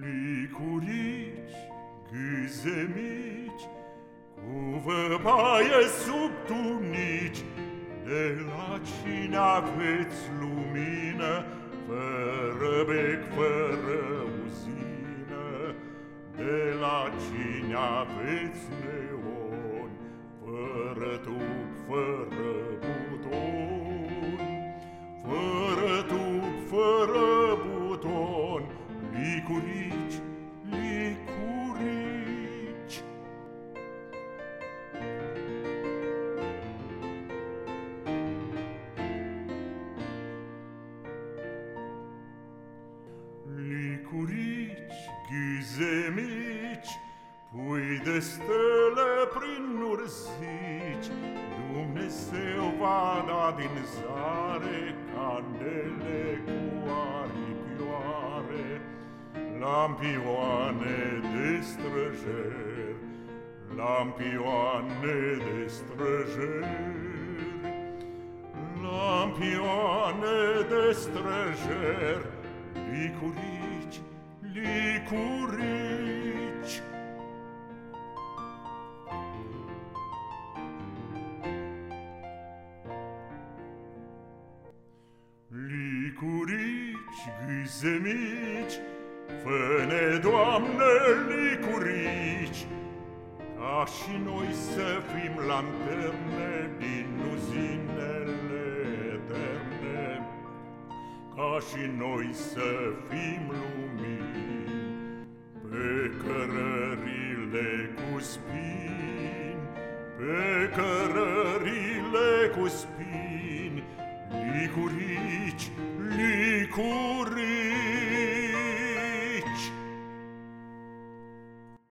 Licurici, gâze mici, Cu văpaie sub tunici, De la cine aveți lumină, Fără bec, fără uzină, De la cine aveți neon, Fără tub, fără Licurici, licurici. Licurici, ghize mici, Pui de stele prin urzici, Dumnezeu va da din zare Candele Lampioane de străjer, Lampioane de străjer, Lampioane de străjer, Licurici, licurici, Licurici, gâzemici, Fă-ne, Doamne, licurici, Ca și noi să fim lanterne Din uzinele eterne, Ca și noi să fim lumini, Pe cărările cu spini, Pe cărările cu spini, Licurici, licurici.